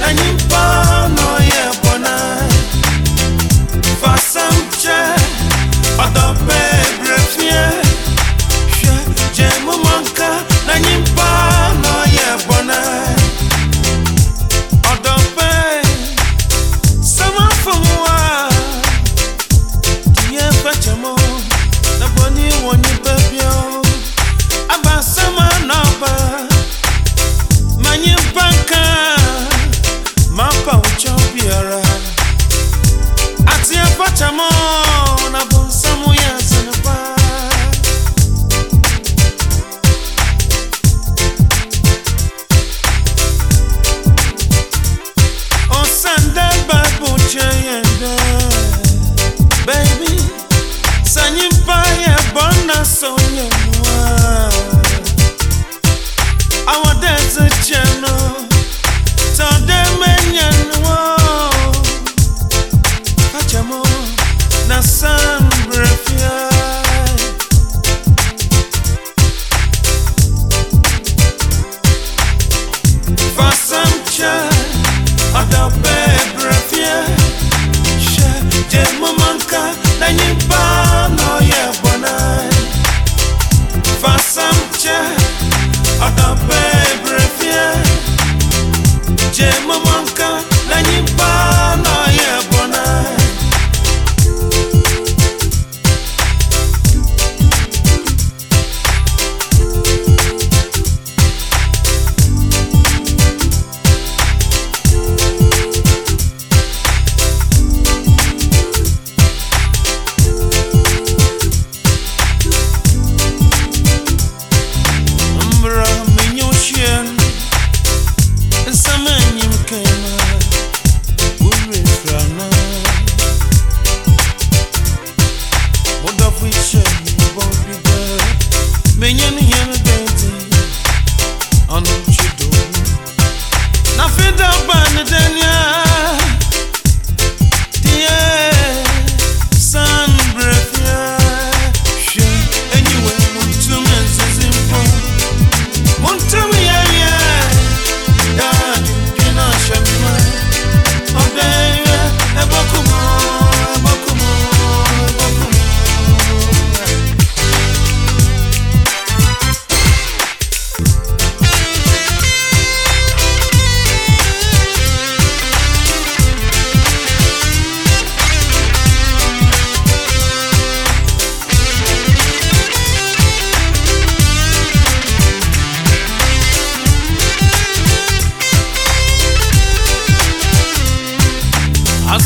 na nyimbo